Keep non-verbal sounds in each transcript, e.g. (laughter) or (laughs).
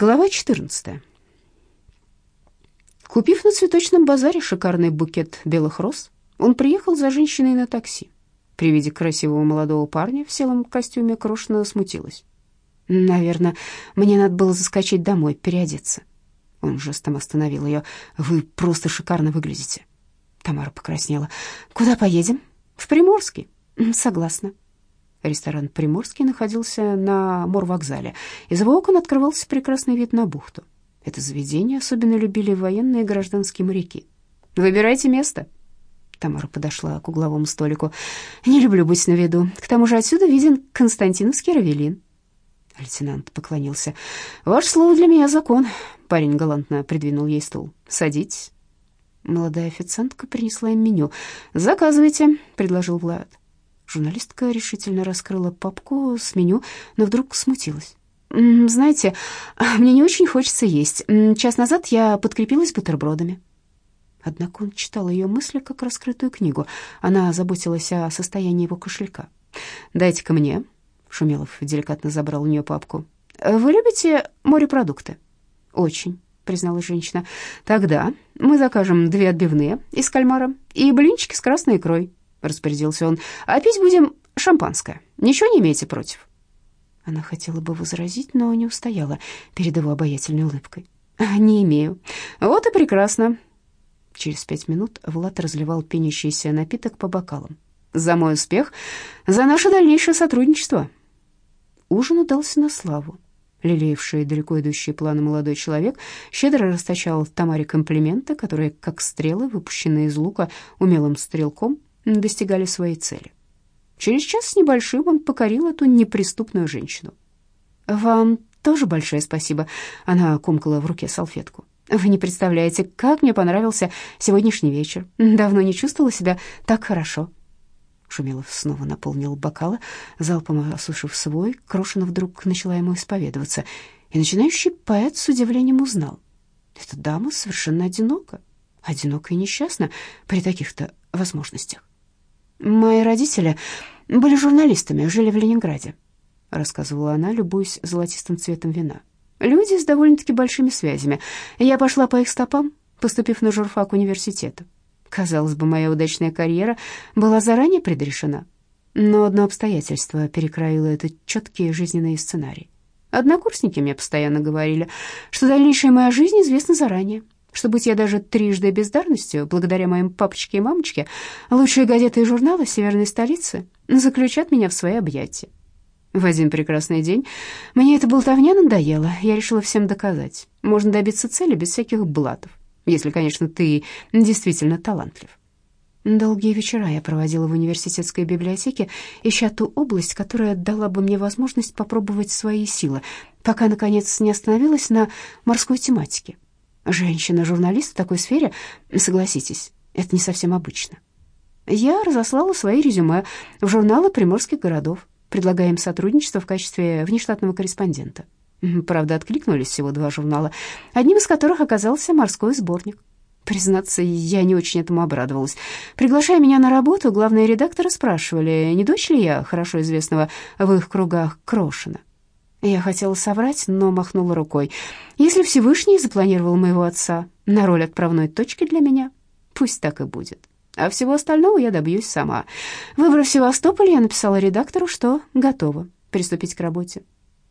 Глава 14. Купив на цветочном базаре шикарный букет белых роз, он приехал за женщиной на такси. При виде красивого молодого парня в селом костюме Крошина смутилась. «Наверное, мне надо было заскочить домой, переодеться». Он жестом остановил ее. «Вы просто шикарно выглядите». Тамара покраснела. «Куда поедем?» «В Приморский». «Согласна». Ресторан «Приморский» находился на морвокзале. Из его окон открывался прекрасный вид на бухту. Это заведение особенно любили военные и гражданские моряки. «Выбирайте место». Тамара подошла к угловому столику. «Не люблю быть на виду. К тому же отсюда виден Константиновский равелин». Лейтенант поклонился. «Ваше слово для меня закон». Парень галантно придвинул ей стул. «Садитесь». Молодая официантка принесла им меню. «Заказывайте», — предложил Влад. Журналистка решительно раскрыла папку с меню, но вдруг смутилась. «Знаете, (laughs) мне не очень хочется есть. Час назад я подкрепилась бутербродами». Однако он читал ее мысли как раскрытую книгу. Она заботилась о состоянии его кошелька. «Дайте-ка мне». Шумелов деликатно забрал у нее папку. «Вы любите морепродукты?» «Очень», — призналась женщина. «Тогда мы закажем две отбивные из кальмара и блинчики с красной икрой. — распорядился он. «А пить будем шампанское. Ничего не имеете против?» Она хотела бы возразить, но не устояла перед его обаятельной улыбкой. «Не имею. Вот и прекрасно». Через пять минут Влад разливал пенящийся напиток по бокалам. «За мой успех, за наше дальнейшее сотрудничество». Ужин удался на славу. Лелеявший далеко идущие планы молодой человек щедро расточал Тамаре комплименты, которые, как стрелы, выпущенные из лука умелым стрелком, достигали своей цели. Через час с небольшим он покорил эту неприступную женщину. «Вам тоже большое спасибо», — она комкала в руке салфетку. «Вы не представляете, как мне понравился сегодняшний вечер. Давно не чувствовала себя так хорошо». Шумилов снова наполнил бокалы, залпом осушив свой. Крошина вдруг начала ему исповедоваться, и начинающий поэт с удивлением узнал. Эта дама совершенно одинока, одинока и несчастна при таких-то возможностях. Мои родители были журналистами, жили в Ленинграде, рассказывала она, любуясь золотистым цветом вина. Люди с довольно-таки большими связями. Я пошла по их стопам, поступив на журфак университета. Казалось бы, моя удачная карьера была заранее предрешена. Но одно обстоятельство перекроило этот четкий жизненный сценарий. Однокурсники мне постоянно говорили, что дальнейшая моя жизнь известна заранее, что быть я даже трижды бездарностью, благодаря моим папочке и мамочке, лучшие газеты и журналы северной столицы заключат меня в свои объятия. В один прекрасный день мне эта болтовня надоела, я решила всем доказать. Можно добиться цели без всяких блатов, если, конечно, ты действительно талантлив. Долгие вечера я проводила в университетской библиотеке, ища ту область, которая дала бы мне возможность попробовать свои силы, пока, наконец, не остановилась на морской тематике. Женщина-журналист в такой сфере, согласитесь, это не совсем обычно. Я разослала свои резюме в журналы приморских городов, предлагая им сотрудничество в качестве внештатного корреспондента. Правда, откликнулись всего два журнала, одним из которых оказался морской сборник. Признаться, я не очень этому обрадовалась. Приглашая меня на работу, главные редакторы спрашивали, не дочь ли я хорошо известного в их кругах Крошина. Я хотела соврать, но махнула рукой. Если Всевышний запланировал моего отца на роль отправной точки для меня, пусть так и будет. А всего остального я добьюсь сама. Выбрав Севастополь, я написала редактору, что готова приступить к работе.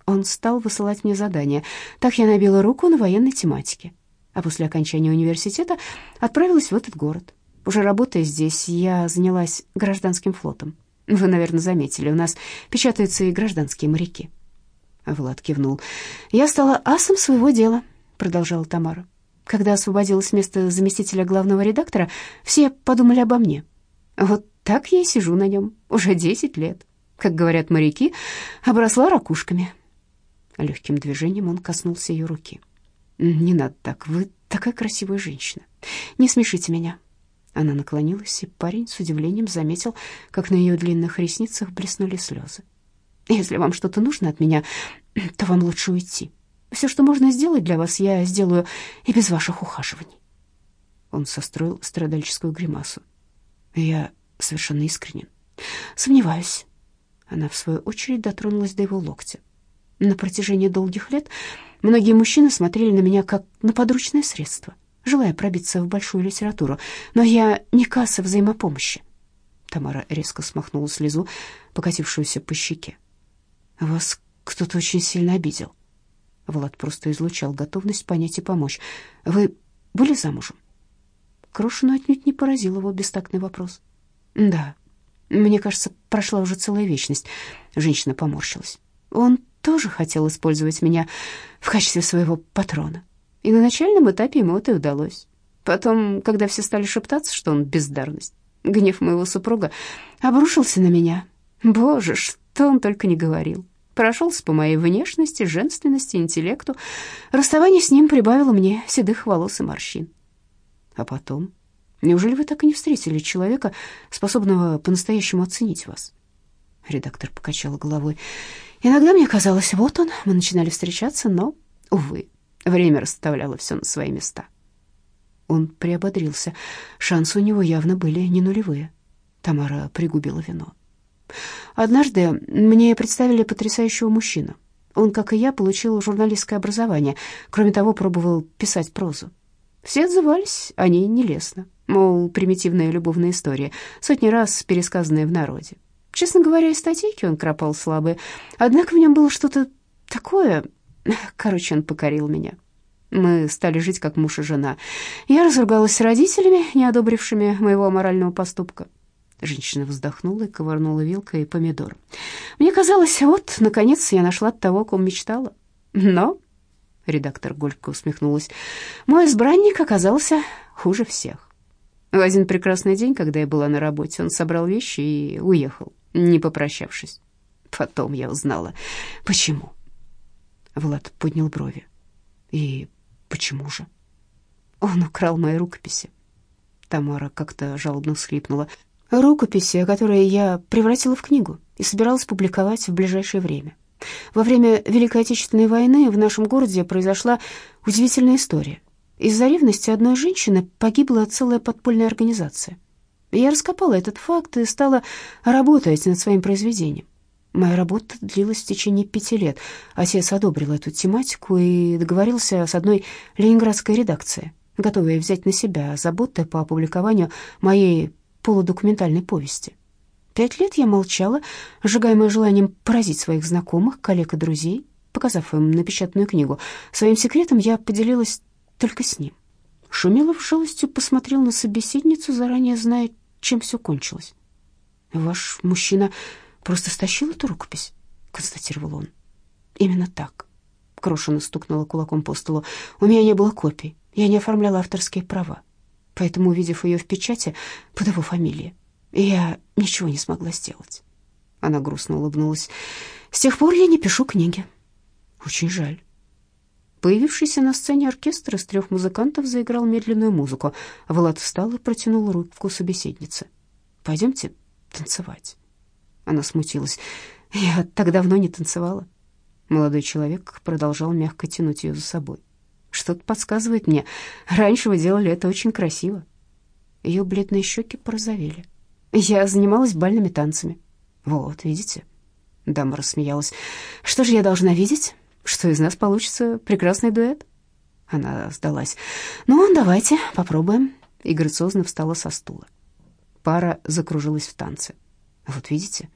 Он стал высылать мне задания. Так я набила руку на военной тематике. А после окончания университета отправилась в этот город. Уже работая здесь, я занялась гражданским флотом. Вы, наверное, заметили, у нас печатаются и гражданские моряки. Влад кивнул. «Я стала асом своего дела», — продолжала Тамара. «Когда освободилась место заместителя главного редактора, все подумали обо мне. Вот так я и сижу на нем уже десять лет. Как говорят моряки, обросла ракушками». Легким движением он коснулся ее руки. «Не надо так, вы такая красивая женщина. Не смешите меня». Она наклонилась, и парень с удивлением заметил, как на ее длинных ресницах блеснули слезы. Если вам что-то нужно от меня, то вам лучше уйти. Все, что можно сделать для вас, я сделаю и без ваших ухаживаний». Он состроил страдальческую гримасу. «Я совершенно искренен. Сомневаюсь». Она, в свою очередь, дотронулась до его локтя. На протяжении долгих лет Многие мужчины смотрели на меня как на подручное средство, желая пробиться в большую литературу, но я не касса взаимопомощи. Тамара резко смахнула слезу, покатившуюся по щеке. «Вас кто-то очень сильно обидел». Влад просто излучал готовность понять и помочь. «Вы были замужем?» Крошину отнюдь не поразил его бестактный вопрос. «Да, мне кажется, прошла уже целая вечность». Женщина поморщилась. «Он тоже хотел использовать меня в качестве своего патрона. И на начальном этапе ему это удалось. Потом, когда все стали шептаться, что он бездарность, гнев моего супруга обрушился на меня. Боже, что он только не говорил. Прошелся по моей внешности, женственности, интеллекту. Расставание с ним прибавило мне седых волос и морщин. А потом? Неужели вы так и не встретили человека, способного по-настоящему оценить вас? Редактор покачал головой. Иногда мне казалось, вот он, мы начинали встречаться, но, увы, время расставляло все на свои места. Он приободрился. Шансы у него явно были не нулевые. Тамара пригубила вино. Однажды мне представили потрясающего мужчину. Он, как и я, получил журналистское образование. Кроме того, пробовал писать прозу. Все отзывались о ней нелестно. Мол, примитивная любовная история, сотни раз пересказанная в народе. Честно говоря, и статейки он кропал слабые. Однако в нем было что-то такое... Короче, он покорил меня. Мы стали жить как муж и жена. Я разругалась с родителями, не одобрившими моего морального поступка. Женщина вздохнула и ковырнула вилкой помидор. Мне казалось, вот, наконец, я нашла того, о ком мечтала. Но, редактор горько усмехнулась, мой избранник оказался хуже всех. В один прекрасный день, когда я была на работе, он собрал вещи и уехал, не попрощавшись. Потом я узнала, почему. Влад поднял брови. И почему же? Он украл мои рукописи. Тамара как-то жалобно всхлипнула. Рукописи, которые я превратила в книгу и собиралась публиковать в ближайшее время. Во время Великой Отечественной войны в нашем городе произошла удивительная история. Из-за ревности одной женщины погибла целая подпольная организация. Я раскопала этот факт и стала работать над своим произведением. Моя работа длилась в течение пяти лет. Отец одобрил эту тематику и договорился с одной ленинградской редакцией, готовой взять на себя заботы по опубликованию моей полудокументальной повести. Пять лет я молчала, сжигаемая желанием поразить своих знакомых, коллег и друзей, показав им напечатанную книгу. Своим секретом я поделилась только с ним. Шумилов жалостью посмотрел на собеседницу, заранее зная, чем все кончилось. «Ваш мужчина просто стащил эту рукопись?» — констатировал он. «Именно так». Крошина стукнула кулаком по столу. «У меня не было копий. Я не оформляла авторские права поэтому, увидев ее в печати под его фамилией, я ничего не смогла сделать. Она грустно улыбнулась. С тех пор я не пишу книги. Очень жаль. Появившийся на сцене оркестр из трех музыкантов заиграл медленную музыку. Влад встал и протянул руку собеседнице. «Пойдемте танцевать». Она смутилась. «Я так давно не танцевала». Молодой человек продолжал мягко тянуть ее за собой. Что-то подсказывает мне, раньше вы делали это очень красиво. Ее бледные щеки порозовели. Я занималась бальными танцами. Вот, видите? Дама рассмеялась. Что же я должна видеть? Что из нас получится прекрасный дуэт? Она сдалась. Ну, давайте попробуем. И грациозно встала со стула. Пара закружилась в танце. Вот видите?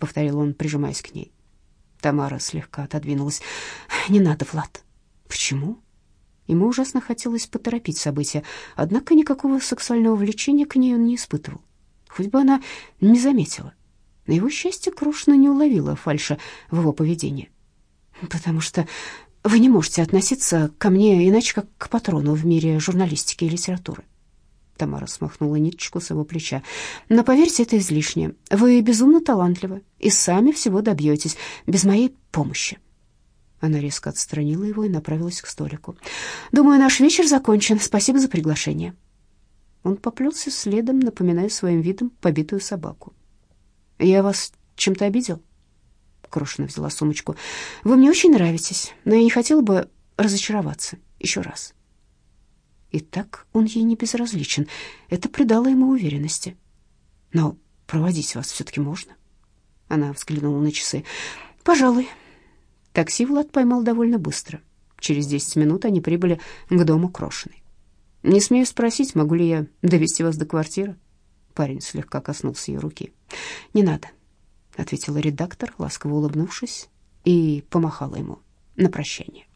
Повторил он, прижимаясь к ней. Тамара слегка отодвинулась. Не надо, Влад. Почему? Ему ужасно хотелось поторопить события, однако никакого сексуального влечения к ней он не испытывал. Хоть бы она не заметила. На его счастье Крушина не уловила фальши в его поведении. «Потому что вы не можете относиться ко мне иначе, как к патрону в мире журналистики и литературы». Тамара смахнула ниточку с его плеча. «Но поверьте, это излишнее. Вы безумно талантливы и сами всего добьетесь без моей помощи». Она резко отстранила его и направилась к столику. «Думаю, наш вечер закончен. Спасибо за приглашение». Он поплелся следом, напоминая своим видом побитую собаку. «Я вас чем-то обидел?» Крошина взяла сумочку. «Вы мне очень нравитесь, но я не хотела бы разочароваться еще раз». И так он ей не безразличен. Это придало ему уверенности. «Но проводить вас все-таки можно?» Она взглянула на часы. «Пожалуй». Такси Влад поймал довольно быстро. Через десять минут они прибыли к дому Крошиной. «Не смею спросить, могу ли я довести вас до квартиры?» Парень слегка коснулся ее руки. «Не надо», — ответила редактор, ласково улыбнувшись, и помахала ему на прощание.